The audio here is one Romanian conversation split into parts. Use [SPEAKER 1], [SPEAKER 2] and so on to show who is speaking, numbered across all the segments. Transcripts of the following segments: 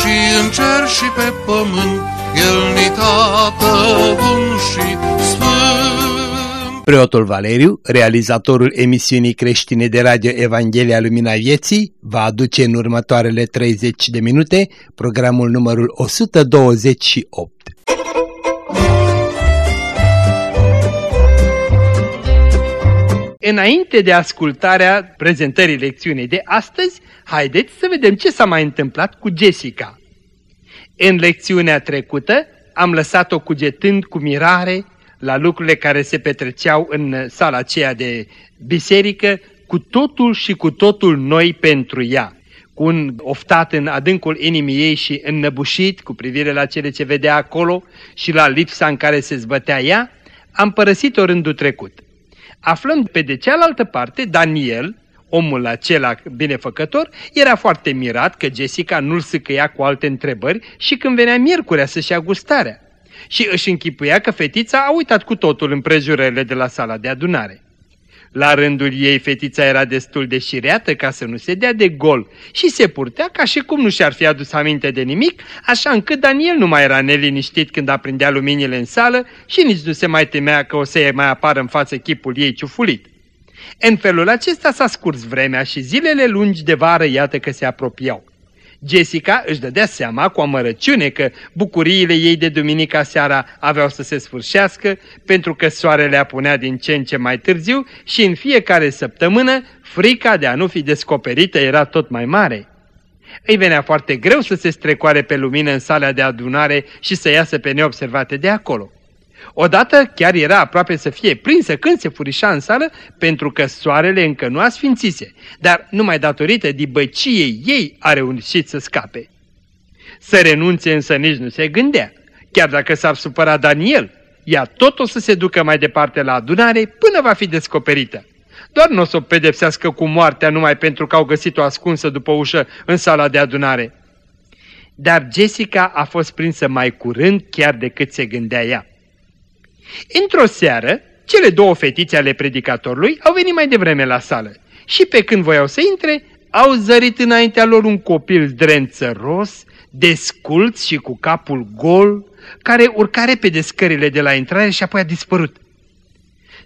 [SPEAKER 1] și în cer și pe pământ, El ni tată bun și sfânt.
[SPEAKER 2] Preotul Valeriu, realizatorul emisiunii creștine de radio Evanghelia Lumina Vieții, va aduce în următoarele 30 de minute programul numărul 128. Înainte de ascultarea prezentării lecțiunii de astăzi, haideți să vedem ce s-a mai întâmplat cu Jessica. În lecțiunea trecută am lăsat-o cugetând cu mirare la lucrurile care se petreceau în sala aceea de biserică, cu totul și cu totul noi pentru ea cu un oftat în adâncul inimii ei și înnăbușit cu privire la cele ce vedea acolo și la lipsa în care se zbătea ea, am părăsit-o rândul trecut. Aflând pe de cealaltă parte, Daniel, omul acela binefăcător, era foarte mirat că Jessica nu-l sâcăia cu alte întrebări și când venea miercurea să-și ia gustarea. Și își închipuia că fetița a uitat cu totul împrejurările de la sala de adunare. La rândul ei, fetița era destul de șireată ca să nu se dea de gol și se purtea ca și cum nu și-ar fi adus aminte de nimic, așa încât Daniel nu mai era neliniștit când aprindea luminile în sală și nici nu se mai temea că o să mai apară în față chipul ei ciufulit. În felul acesta s-a scurs vremea și zilele lungi de vară iată că se apropiau. Jessica își dădea seama cu amărăciune că bucuriile ei de duminica seara aveau să se sfârșească, pentru că soarele apunea din ce în ce mai târziu și în fiecare săptămână frica de a nu fi descoperită era tot mai mare. Îi venea foarte greu să se strecoare pe lumină în sala de adunare și să iasă pe neobservate de acolo. Odată chiar era aproape să fie prinsă când se furișa în sală pentru că soarele încă nu asfințise, dar numai datorită dibăciei ei a reușit să scape. Să renunțe însă nici nu se gândea, chiar dacă s-ar supăra Daniel, ea tot o să se ducă mai departe la adunare până va fi descoperită. Doar nu o să o pedepsească cu moartea numai pentru că au găsit-o ascunsă după ușă în sala de adunare. Dar Jessica a fost prinsă mai curând chiar decât se gândea ea. Într-o seară, cele două fetițe ale predicatorului au venit mai devreme la sală și pe când voiau să intre, au zărit înaintea lor un copil drențăros, desculț și cu capul gol, care urca repede scările de la intrare și apoi a dispărut.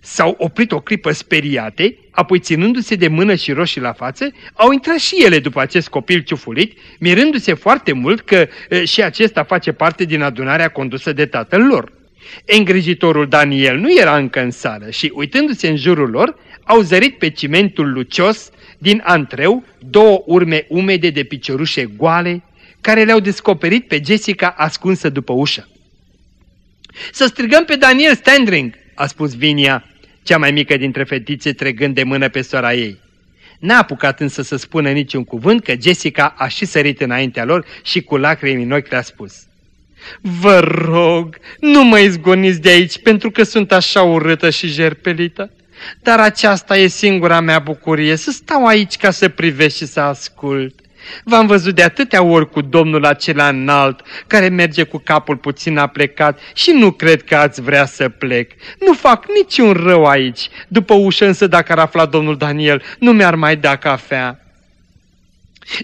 [SPEAKER 2] S-au oprit o clipă speriate, apoi ținându-se de mână și roșii la față, au intrat și ele după acest copil ciufulit, mirându-se foarte mult că e, și acesta face parte din adunarea condusă de tatăl lor. Îngrijitorul Daniel nu era încă în sală și, uitându-se în jurul lor, au zărit pe cimentul lucios din antreu două urme umede de piciorușe goale, care le-au descoperit pe Jessica ascunsă după ușă. Să strigăm pe Daniel Standring!" a spus Vinia, cea mai mică dintre fetițe tregând de mână pe sora ei. N-a apucat însă să spună niciun cuvânt că Jessica a și sărit înaintea lor și cu lacrimi în ochi le-a spus. Vă rog, nu mă izgoniți de aici pentru că sunt așa urâtă și jerpelită. Dar aceasta e singura mea bucurie, să stau aici ca să privești și să ascult. V-am văzut de atâtea ori cu domnul acela înalt, care merge cu capul puțin aplecat și nu cred că ați vrea să plec. Nu fac niciun rău aici. După ușă însă, dacă ar afla domnul Daniel, nu mi-ar mai da cafea.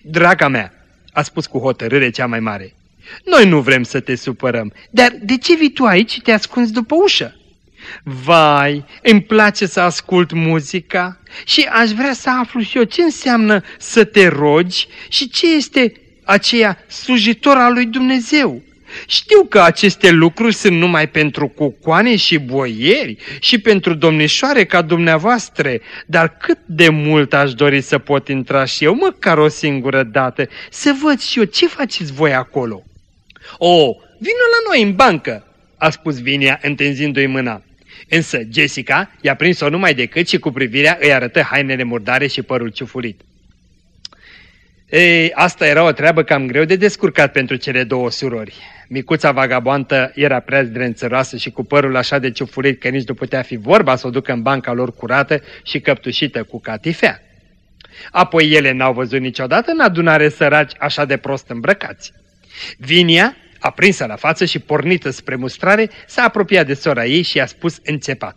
[SPEAKER 2] Draga mea, a spus cu hotărâre cea mai mare, noi nu vrem să te supărăm, dar de ce vii tu aici și te ascunzi după ușă? Vai, îmi place să ascult muzica și aș vrea să aflu și eu ce înseamnă să te rogi și ce este aceea slujitor al lui Dumnezeu. Știu că aceste lucruri sunt numai pentru cucoane și boieri și pentru domnișoare ca dumneavoastră, dar cât de mult aș dori să pot intra și eu, măcar o singură dată, să văd și eu ce faceți voi acolo. O, vină la noi în bancă, a spus Vinia întinzându-i mâna. Însă Jessica i-a prins-o numai decât și cu privirea îi arătă hainele murdare și părul ciufurit. Ei, asta era o treabă cam greu de descurcat pentru cele două surori. Micuța vagaboantă era prea zdrențăroasă și cu părul așa de ciufurit că nici nu putea fi vorba să o ducă în banca lor curată și căptușită cu catifea. Apoi ele n-au văzut niciodată în adunare săraci așa de prost îmbrăcați. Vinia, aprinsă la față și pornită spre mustrare, s-a apropiat de sora ei și i-a spus înțepat.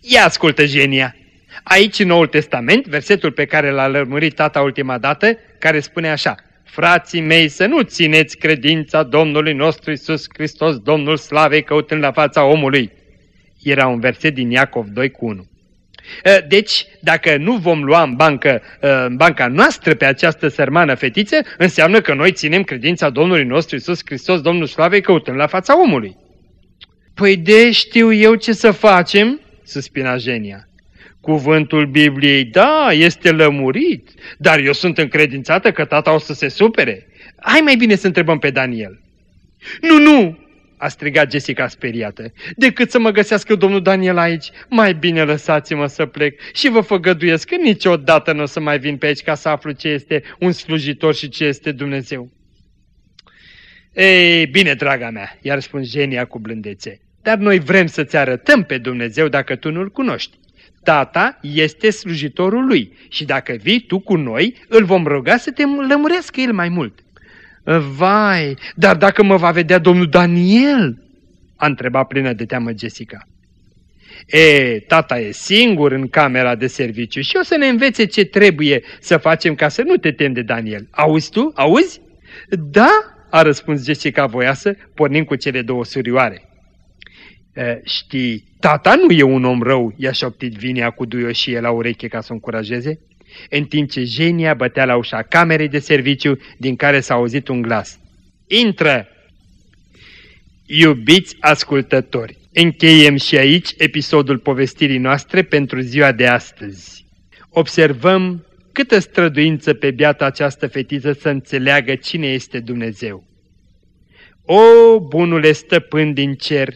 [SPEAKER 2] Ia ascultă, genia! Aici, în Noul Testament, versetul pe care l-a lămurit tata ultima dată, care spune așa, Frații mei, să nu țineți credința Domnului nostru Isus Hristos, Domnul Slavei, căutând la fața omului. Era un verset din Iacov 2 cu 1. Deci, dacă nu vom lua în, bancă, în banca noastră pe această sărmană fetiță, înseamnă că noi ținem credința Domnului nostru Isus Hristos, Domnul Slavei, căutând la fața omului. Păi de știu eu ce să facem, suspina Genia. Cuvântul Bibliei, da, este lămurit, dar eu sunt încredințată că tata o să se supere. Hai mai bine să întrebăm pe Daniel. Nu, nu, a strigat Jessica speriată. Decât să mă găsească domnul Daniel aici, mai bine lăsați-mă să plec și vă făgăduiesc că niciodată nu o să mai vin pe aici ca să aflu ce este un slujitor și ce este Dumnezeu. Ei, bine, draga mea, i-a răspuns Genia cu blândețe, dar noi vrem să-ți arătăm pe Dumnezeu dacă tu nu-L cunoști. Tata este slujitorul lui și dacă vii tu cu noi, îl vom ruga să te lămurească el mai mult. Vai, dar dacă mă va vedea domnul Daniel? A întrebat plină de teamă Jessica. E, tata e singur în camera de serviciu și o să ne învețe ce trebuie să facem ca să nu te temi de Daniel. Auzi tu? Auzi? Da, a răspuns Jessica voiasă, pornind cu cele două surioare. E, știi, tata nu e un om rău, i-a șoptit Vinia cu duioșie la ureche ca să o încurajeze în timp ce Genia bătea la ușa camerei de serviciu din care s-a auzit un glas. Intră! Iubiți ascultători, încheiem și aici episodul povestirii noastre pentru ziua de astăzi. Observăm câtă străduință pe biata această fetiță să înțeleagă cine este Dumnezeu. O, bunule stăpân din cer,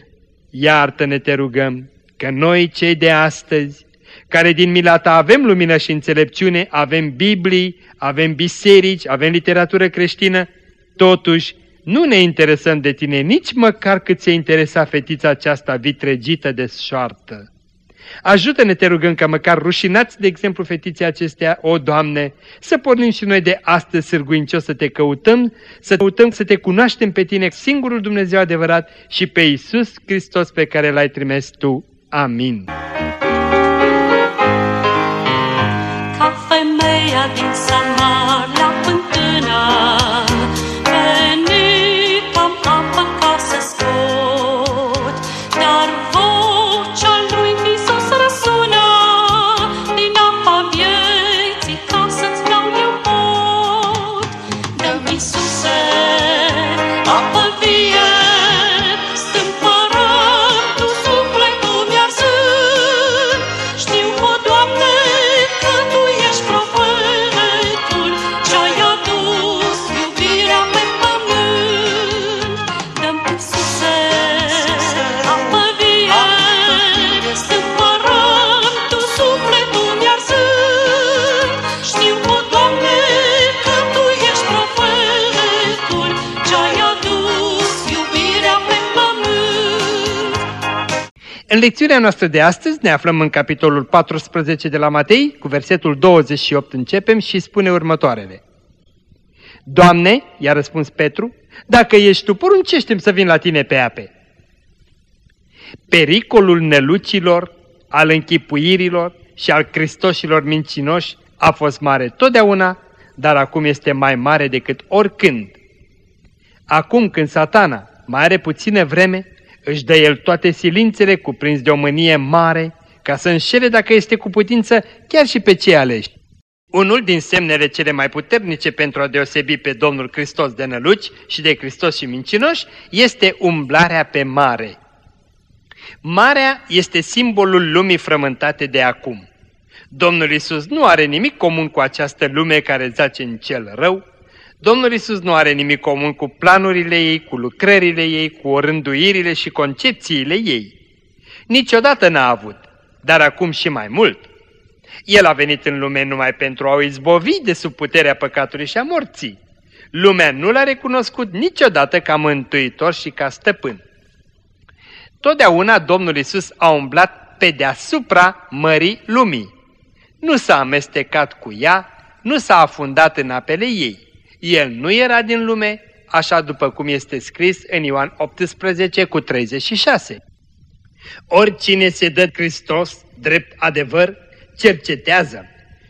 [SPEAKER 2] iartă-ne te rugăm, că noi cei de astăzi care din mila ta avem lumină și înțelepciune, avem Biblii, avem biserici, avem literatură creștină, totuși nu ne interesăm de tine nici măcar cât se interesa fetița aceasta vitregită de șoartă. Ajută-ne, te rugăm, ca măcar rușinați, de exemplu, fetiței acestea, o, Doamne, să pornim și noi de astăzi sârguincios să te căutăm, să căutăm să te cunoaștem pe tine, singurul Dumnezeu adevărat și pe Iisus Hristos pe care l-ai trimis Tu. Amin.
[SPEAKER 3] kaya din
[SPEAKER 2] sama lecțiunea noastră de astăzi ne aflăm în capitolul 14 de la Matei, cu versetul 28 începem și spune următoarele. Doamne, i-a răspuns Petru, dacă ești Tu, poruncește să vin la Tine pe ape. Pericolul nelucilor, al închipuirilor și al cristoșilor mincinoși a fost mare totdeauna, dar acum este mai mare decât oricând. Acum când satana mai are puțină vreme, își dă el toate silințele cuprins de o mânie mare, ca să înșele dacă este cu putință chiar și pe cei aleși. Unul din semnele cele mai puternice pentru a deosebi pe Domnul Hristos de năluci și de Hristos și mincinoși este umblarea pe mare. Marea este simbolul lumii frământate de acum. Domnul Isus nu are nimic comun cu această lume care zace în cel rău. Domnul Isus nu are nimic comun cu planurile ei, cu lucrările ei, cu orânduirile și concepțiile ei. Niciodată n-a avut, dar acum și mai mult. El a venit în lume numai pentru a o izbovi de sub puterea păcatului și a morții. Lumea nu l-a recunoscut niciodată ca mântuitor și ca stăpân. Totdeauna Domnul Isus a umblat pe deasupra mării lumii. Nu s-a amestecat cu ea, nu s-a afundat în apele ei. El nu era din lume, așa după cum este scris în Ioan 18 cu 36. Oricine se dă Hristos drept adevăr, cercetează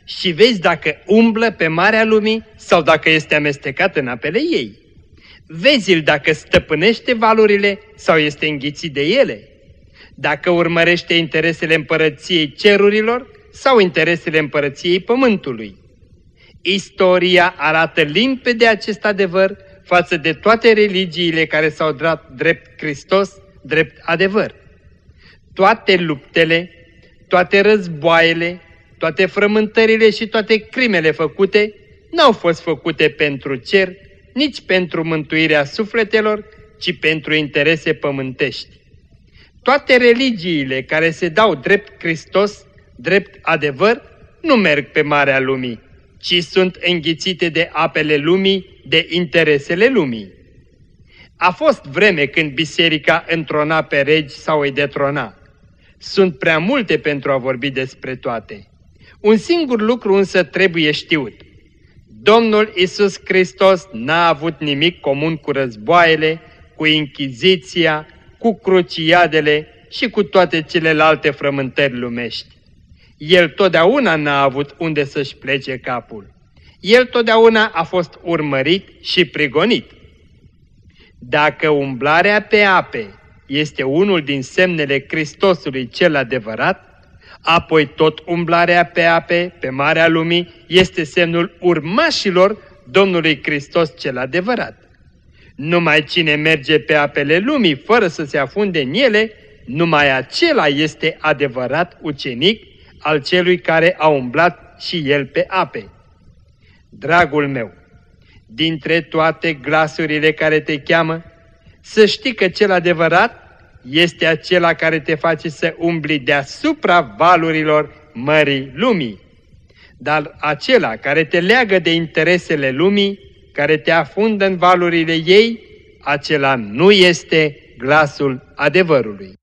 [SPEAKER 2] și vezi dacă umblă pe marea lumii sau dacă este amestecat în apele ei. Vezi-l dacă stăpânește valurile sau este înghițit de ele, dacă urmărește interesele împărăției cerurilor sau interesele împărăției pământului. Istoria arată limpede acest adevăr față de toate religiile care s-au dat drept Hristos, drept adevăr. Toate luptele, toate războaiele, toate frământările și toate crimele făcute n-au fost făcute pentru cer, nici pentru mântuirea sufletelor, ci pentru interese pământești. Toate religiile care se dau drept Hristos, drept adevăr, nu merg pe marea lumii, ci sunt înghițite de apele lumii, de interesele lumii. A fost vreme când biserica întrona pe regi sau îi detrona. Sunt prea multe pentru a vorbi despre toate. Un singur lucru însă trebuie știut. Domnul Isus Hristos n-a avut nimic comun cu războaiele, cu inchiziția, cu cruciadele și cu toate celelalte frământări lumești. El totdeauna n-a avut unde să-și plece capul. El totdeauna a fost urmărit și prigonit. Dacă umblarea pe ape este unul din semnele Hristosului cel adevărat, apoi tot umblarea pe ape, pe Marea Lumii, este semnul urmașilor Domnului Hristos cel adevărat. Numai cine merge pe apele lumii fără să se afunde în ele, numai acela este adevărat ucenic al celui care a umblat și el pe ape. Dragul meu, dintre toate glasurile care te cheamă, să știi că cel adevărat este acela care te face să umbli deasupra valurilor mării lumii. Dar acela care te leagă de interesele lumii, care te afundă în valurile ei, acela nu este glasul adevărului.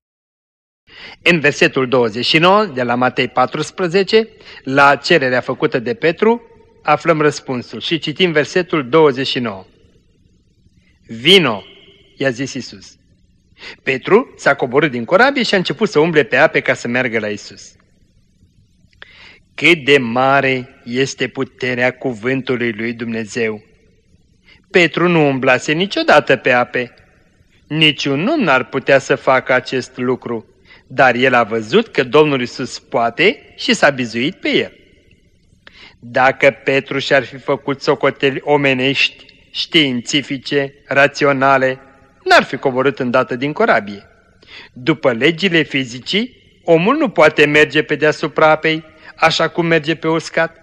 [SPEAKER 2] În versetul 29 de la Matei 14, la cererea făcută de Petru, aflăm răspunsul și citim versetul 29. Vino, i-a zis Isus. Petru s-a coborât din corabie și a început să umble pe ape ca să meargă la Isus. Cât de mare este puterea cuvântului lui Dumnezeu! Petru nu umblase niciodată pe ape. Niciun om n-ar putea să facă acest lucru, dar el a văzut că Domnul Isus poate și s-a bizuit pe el. Dacă Petru și-ar fi făcut socoteli omenești, științifice, raționale, n-ar fi coborât îndată din corabie. După legile fizicii, omul nu poate merge pe deasupra apei, așa cum merge pe uscat.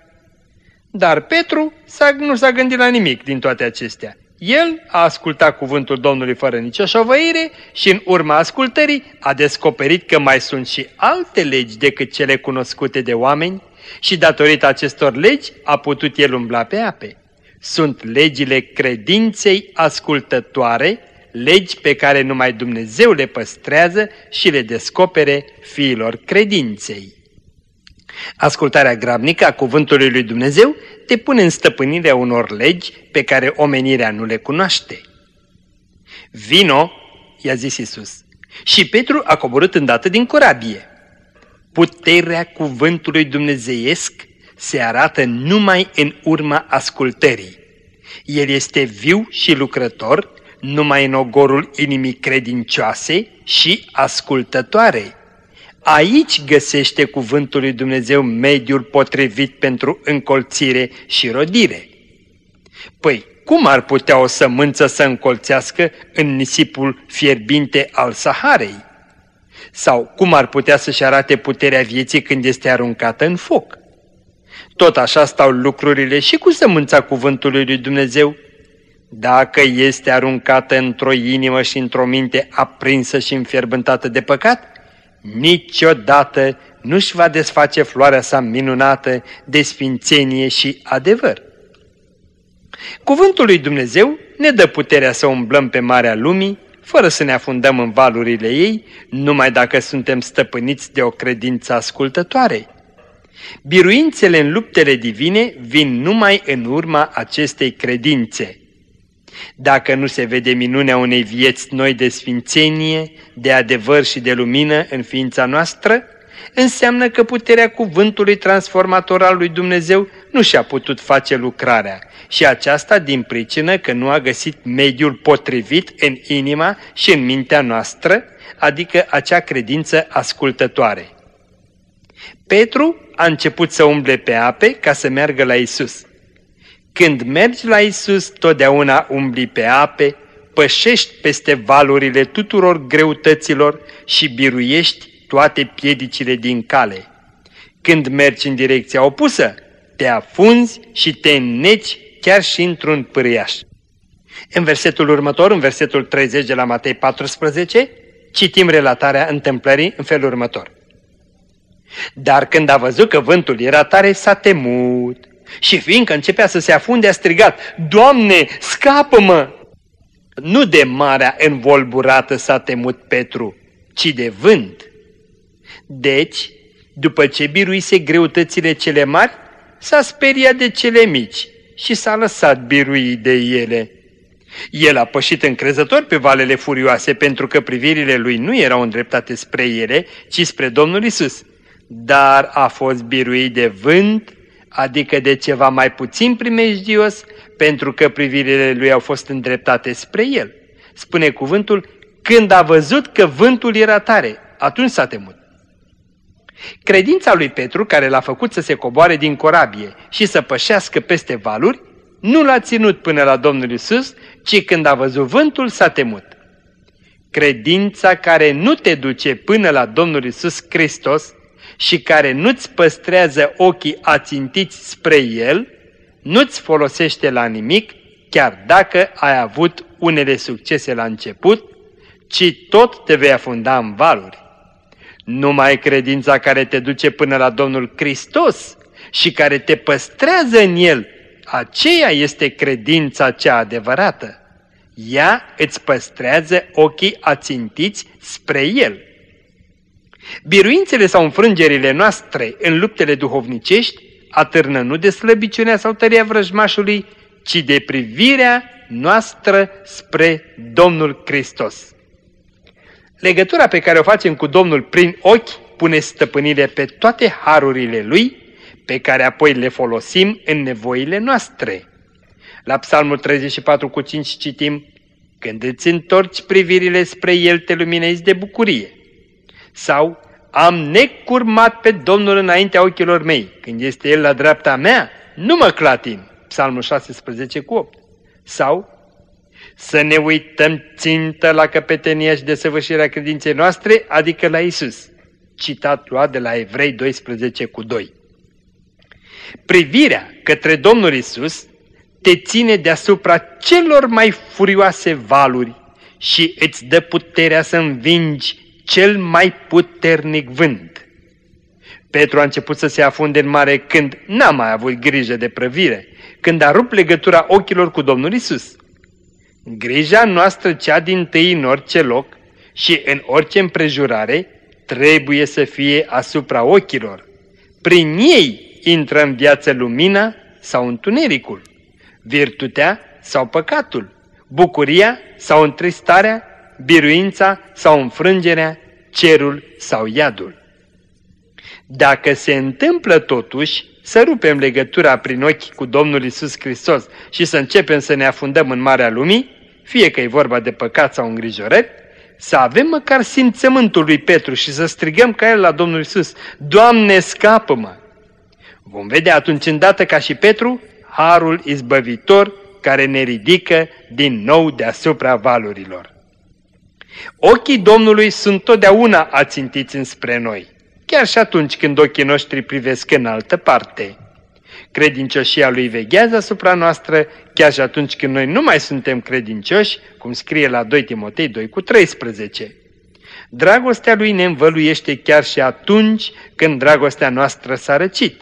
[SPEAKER 2] Dar Petru nu s-a gândit la nimic din toate acestea. El a ascultat cuvântul Domnului fără nicio șovăire și în urma ascultării a descoperit că mai sunt și alte legi decât cele cunoscute de oameni și datorită acestor legi a putut el umbla pe ape. Sunt legile credinței ascultătoare legi pe care numai Dumnezeu le păstrează și le descopere fiilor credinței. Ascultarea grabnică a cuvântului lui Dumnezeu te pune în stăpânirea unor legi pe care omenirea nu le cunoaște. Vino, i-a zis Isus. Și Petru a coborât îndată din corabie. Puterea cuvântului dumnezeiesc se arată numai în urma ascultării. El este viu și lucrător numai în ogorul inimii credincioase și ascultătoare. Aici găsește cuvântul lui Dumnezeu mediul potrivit pentru încolțire și rodire. Păi, cum ar putea o sămânță să încolțească în nisipul fierbinte al Saharei? Sau cum ar putea să-și arate puterea vieții când este aruncată în foc? Tot așa stau lucrurile și cu sămânța cuvântului lui Dumnezeu, dacă este aruncată într-o inimă și într-o minte aprinsă și înfierbântată de păcat, niciodată nu-și va desface floarea sa minunată de sfințenie și adevăr. Cuvântul lui Dumnezeu ne dă puterea să umblăm pe marea lumii, fără să ne afundăm în valurile ei, numai dacă suntem stăpâniți de o credință ascultătoare. Biruințele în luptele divine vin numai în urma acestei credințe. Dacă nu se vede minunea unei vieți noi de sfințenie, de adevăr și de lumină în ființa noastră, înseamnă că puterea cuvântului transformator al lui Dumnezeu nu și-a putut face lucrarea și aceasta din pricină că nu a găsit mediul potrivit în inima și în mintea noastră, adică acea credință ascultătoare. Petru a început să umble pe ape ca să meargă la Isus. Când mergi la Isus, totdeauna umbli pe ape, pășești peste valurile tuturor greutăților și biruiești toate piedicile din cale. Când mergi în direcția opusă, te afunzi și te înneci chiar și într-un pâriaș. În versetul următor, în versetul 30 de la Matei 14, citim relatarea întâmplării în felul următor. Dar când a văzut că vântul era tare, s-a temut și fiindcă începea să se afunde, a strigat, Doamne, scapă-mă! Nu de marea învolburată s-a temut Petru, ci de vânt. Deci, după ce biruise greutățile cele mari, s-a speriat de cele mici și s-a lăsat birui de ele. El a pășit încrezător pe valele furioase pentru că privirile lui nu erau îndreptate spre ele, ci spre Domnul Isus. Dar a fost biruit de vânt, adică de ceva mai puțin primejdios, pentru că privirile lui au fost îndreptate spre el. Spune cuvântul, când a văzut că vântul era tare, atunci s-a temut. Credința lui Petru, care l-a făcut să se coboare din corabie și să pășească peste valuri, nu l-a ținut până la Domnul Isus, ci când a văzut vântul s-a temut. Credința care nu te duce până la Domnul Isus Hristos și care nu-ți păstrează ochii ațintiți spre El, nu-ți folosește la nimic, chiar dacă ai avut unele succese la început, ci tot te vei afunda în valuri. Numai credința care te duce până la Domnul Hristos și care te păstrează în El, aceea este credința cea adevărată. Ea îți păstrează ochii ațintiți spre El. Biruințele sau înfrângerile noastre în luptele duhovnicești atârnă nu de slăbiciunea sau tăria vrăjmașului, ci de privirea noastră spre Domnul Hristos. Legătura pe care o facem cu Domnul prin ochi pune stăpânire pe toate harurile Lui, pe care apoi le folosim în nevoile noastre. La Psalmul 34 cu 5 citim, Când îți întorci privirile spre El, te luminezi de bucurie. Sau, am necurmat pe Domnul înaintea ochilor mei. Când este El la dreapta mea, nu mă clatin. Psalmul 16 cu 8. Sau, să ne uităm țintă la căpetenia și desăvârșirea credinței noastre, adică la Isus. Citat luat de la Evrei 12 cu 2. Privirea către Domnul Isus te ține deasupra celor mai furioase valuri și îți dă puterea să învingi cel mai puternic vânt. Petru a început să se afunde în mare când n-a mai avut grijă de prăvire, când a rupt legătura ochilor cu Domnul Isus. Grija noastră cea din tâi în orice loc și în orice împrejurare trebuie să fie asupra ochilor. Prin ei intră în viață lumina sau întunericul, virtutea sau păcatul, bucuria sau întristarea, biruința sau înfrângerea, cerul sau iadul. Dacă se întâmplă totuși să rupem legătura prin ochi cu Domnul Isus Hristos și să începem să ne afundăm în Marea Lumii, fie că e vorba de păcat sau îngrijorări, să avem măcar simțământul lui Petru și să strigăm ca el la Domnul Isus, Doamne, scapă-mă! Vom vedea atunci îndată ca și Petru, harul izbăvitor care ne ridică din nou deasupra valurilor. Ochii Domnului sunt totdeauna ațintiți înspre noi, chiar și atunci când ochii noștri privesc în altă parte. Credincioșia lui veghează asupra noastră chiar și atunci când noi nu mai suntem credincioși, cum scrie la 2 Timotei 2 cu 13. Dragostea lui ne învăluiește chiar și atunci când dragostea noastră s-a răcit.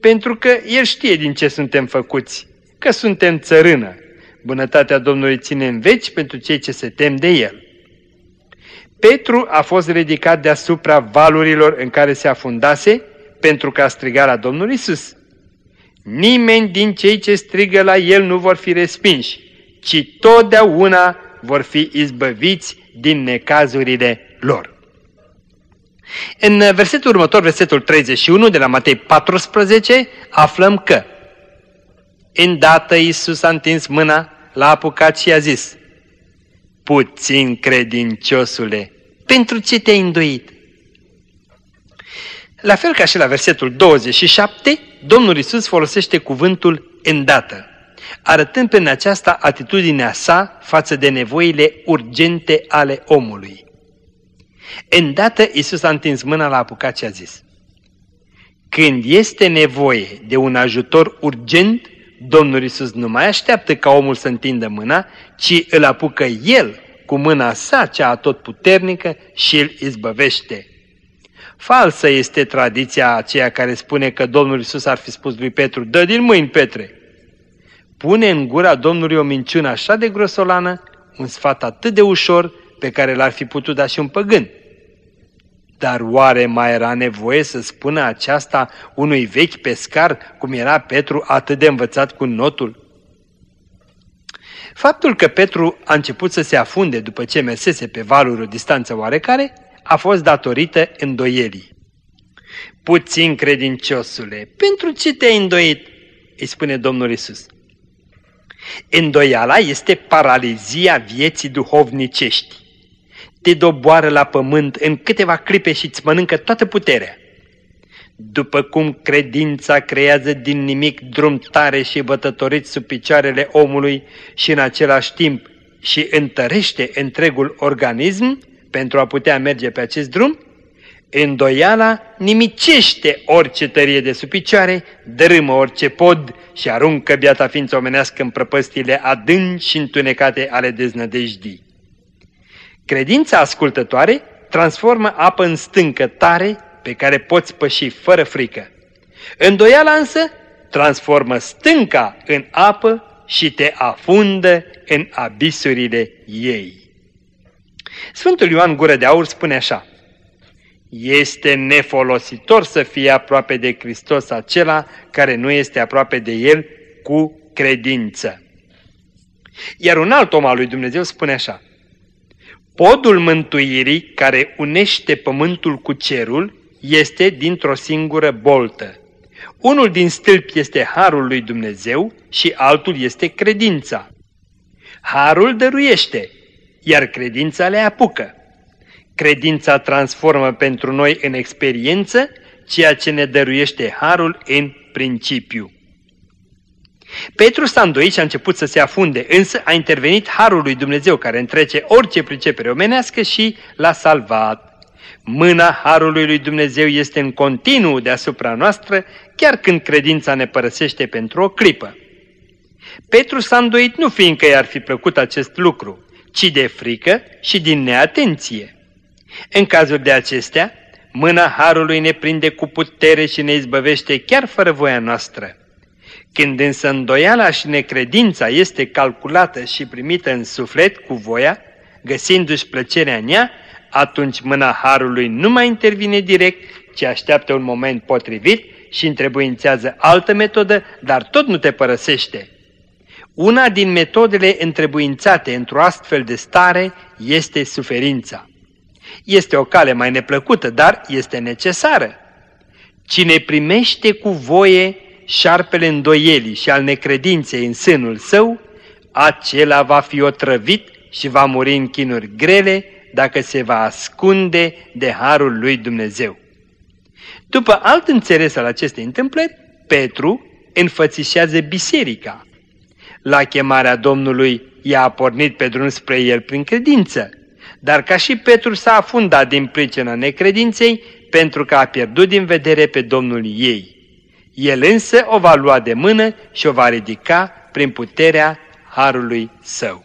[SPEAKER 2] Pentru că El știe din ce suntem făcuți, că suntem țărână. Bunătatea Domnului ține în veci pentru cei ce se tem de El. Petru a fost ridicat deasupra valurilor în care se afundase pentru că a strigat la Domnul Isus. Nimeni din cei ce strigă la El nu vor fi respinși, ci totdeauna vor fi izbăviți din necazurile lor. În versetul următor, versetul 31 de la Matei 14, aflăm că Îndată Iisus a întins mâna, l-a apucat și a zis, Puțin credinciosule, pentru ce te-ai îndoit? La fel ca și la versetul 27, Domnul Isus folosește cuvântul îndată, arătând prin aceasta atitudinea sa față de nevoile urgente ale omului. Îndată Isus a întins mâna la apucat și a zis, Când este nevoie de un ajutor urgent, Domnul Isus nu mai așteaptă ca omul să întindă mâna, ci îl apucă El cu mâna sa cea atotputernică și îl izbăvește. Falsă este tradiția aceea care spune că Domnul Isus ar fi spus lui Petru, dă din mâini, Petre! Pune în gura Domnului o minciună așa de grosolană, un sfat atât de ușor, pe care l-ar fi putut da și un păgân. Dar oare mai era nevoie să spună aceasta unui vechi pescar, cum era Petru atât de învățat cu notul? Faptul că Petru a început să se afunde după ce mersese pe valuri o distanță oarecare, a fost datorită îndoielii. Puțin credinciosule, pentru ce te-ai îndoit? îi spune Domnul Isus. Îndoiala este paralizia vieții duhovnicești. Te doboară la pământ în câteva clipe și îți mănâncă toată puterea. După cum credința creează din nimic drum tare și bătătorit sub picioarele omului și în același timp și întărește întregul organism pentru a putea merge pe acest drum, îndoiala nimicește orice tărie de sub picioare, dărâmă orice pod și aruncă biata ființă omenească în prăpăstile adânci și întunecate ale deznădejdii. Credința ascultătoare transformă apă în stâncă tare pe care poți păși fără frică. Îndoiala însă transformă stânca în apă și te afundă în abisurile ei. Sfântul Ioan Gură de Aur spune așa, Este nefolositor să fie aproape de Hristos acela care nu este aproape de El cu credință. Iar un alt om al lui Dumnezeu spune așa, Podul mântuirii care unește pământul cu cerul este dintr-o singură boltă. Unul din stâlpi este harul lui Dumnezeu și altul este credința. Harul dăruiește, iar credința le apucă. Credința transformă pentru noi în experiență ceea ce ne dăruiește harul în principiu. Petru s-a îndoit și a început să se afunde, însă a intervenit harul lui Dumnezeu care întrece orice pricepere omenească și l-a salvat. Mâna harului lui Dumnezeu este în continuu deasupra noastră, chiar când credința ne părăsește pentru o clipă. Petru s-a îndoit nu fiindcă i-ar fi plăcut acest lucru, ci de frică și din neatenție. În cazul de acestea, mâna Harului ne prinde cu putere și ne izbăvește chiar fără voia noastră. Când însă îndoiala și necredința este calculată și primită în suflet cu voia, găsindu-și plăcerea în ea, atunci mâna Harului nu mai intervine direct, ci așteaptă un moment potrivit și întrebuințează altă metodă, dar tot nu te părăsește. Una din metodele întrebuințate într-o astfel de stare este suferința. Este o cale mai neplăcută, dar este necesară. Cine primește cu voie șarpele îndoielii și al necredinței în sânul său, acela va fi otrăvit și va muri în chinuri grele dacă se va ascunde de harul lui Dumnezeu. După alt înțeles al acestei întâmplări, Petru înfățișează biserica. La chemarea Domnului ea a pornit pe drum spre el prin credință, dar ca și Petru s-a afundat din pricina necredinței pentru că a pierdut din vedere pe Domnul ei. El însă o va lua de mână și o va ridica prin puterea harului său.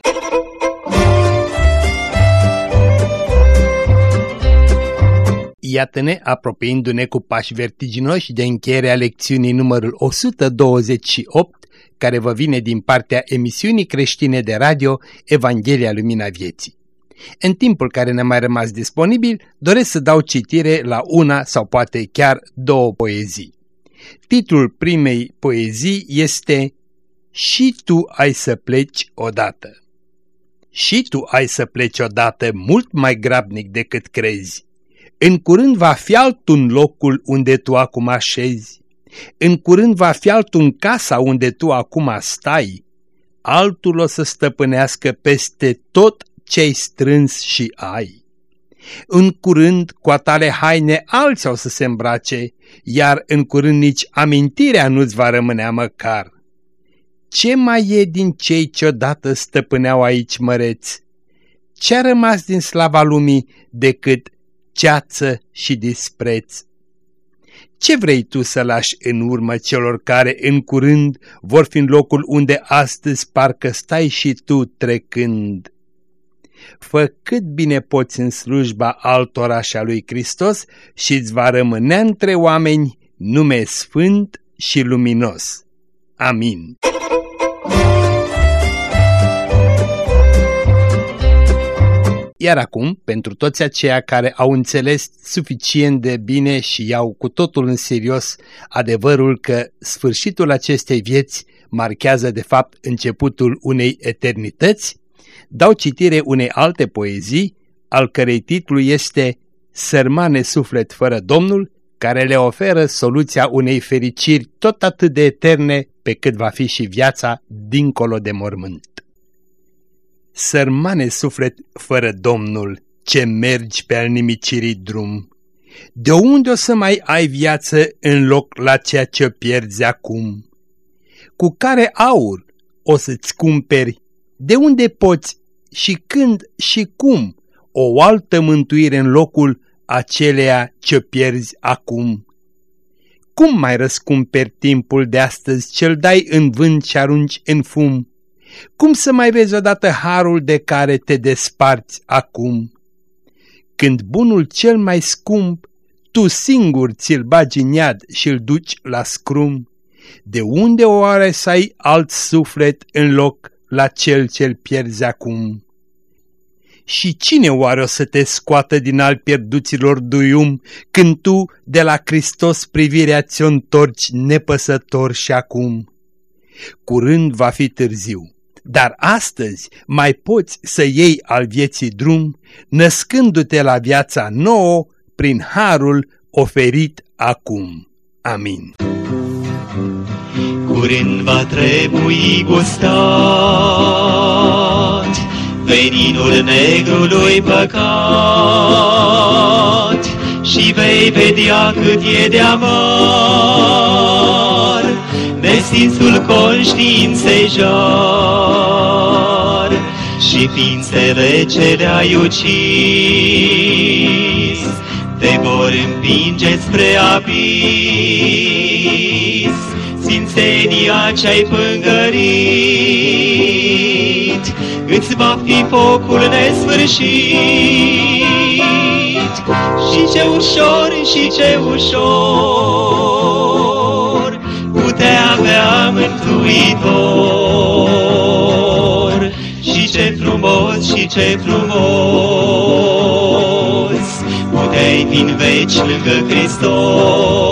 [SPEAKER 2] Iată-ne, apropiindu-ne cu pași vertiginoși de încheierea lecțiunii numărul 128, care vă vine din partea emisiunii creștine de radio Evanghelia Lumina Vieții. În timpul care ne-a mai rămas disponibil, doresc să dau citire la una sau poate chiar două poezii. Titlul primei poezii este Și tu ai să pleci odată. Și tu ai să pleci odată mult mai grabnic decât crezi. În curând va fi altul locul unde tu acum așezi. În curând va fi altul în casa unde tu acum stai. Altul o să stăpânească peste tot ce-ai strâns și ai. În curând, cu tale haine alții o să se îmbrace, iar în curând nici amintirea nu-ți va rămânea măcar. Ce mai e din cei ce odată stăpâneau aici măreți? Ce-a rămas din slava lumii decât ceață și dispreț? Ce vrei tu să lași în urmă celor care în curând vor fi în locul unde astăzi parcă stai și tu trecând? Fă cât bine poți în slujba altora și a lui Hristos și îți va rămâne între oameni nume sfânt și luminos. Amin. Iar acum, pentru toți aceia care au înțeles suficient de bine și iau cu totul în serios adevărul că sfârșitul acestei vieți marchează de fapt începutul unei eternități, dau citire unei alte poezii, al cărei titlu este Sărmane suflet fără Domnul, care le oferă soluția unei fericiri tot atât de eterne pe cât va fi și viața dincolo de mormânt. Sărmane suflet fără Domnul, ce mergi pe al nimicirii drum, de unde o să mai ai viață în loc la ceea ce pierzi acum? Cu care aur o să-ți cumperi? De unde poți și când și cum o altă mântuire în locul aceleia ce pierzi acum? Cum mai răscumperi timpul de astăzi ce-l dai în vânt și arunci în fum? Cum să mai vezi odată harul de care te desparți acum? Când bunul cel mai scump, tu singur ți-l bagi în iad și-l duci la scrum, de unde oare să ai alt suflet în loc la cel ce-l pierzi acum? Și cine oare o să te scoată din al pierduților duium, când tu de la Hristos privirea ți-o întorci nepăsător și acum? Curând va fi târziu, dar astăzi mai poți să iei al vieții drum, născându-te la viața nouă prin harul oferit acum. Amin.
[SPEAKER 4] Curând va trebui gustat veninul negrului păcat. Și vei vedea cât e de amar nestinsul conștiinței jar. Și ființele ce le-ai ucis te vor împinge spre abis, sfințenia ce-ai pângărit, îți va fi focul nesfârșit. Și ce ușor, și ce ușor, putea avea mântuitor. Și ce frumos, și ce frumos, puteai fi în veci lângă Hristos.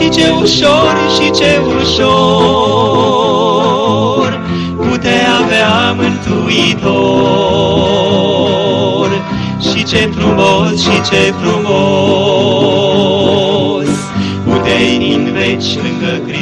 [SPEAKER 4] Și ce ușor, și ce ușor, putea avea mântuitor. Și ce frumos, și ce frumos, puteai în veci lângă Hristos.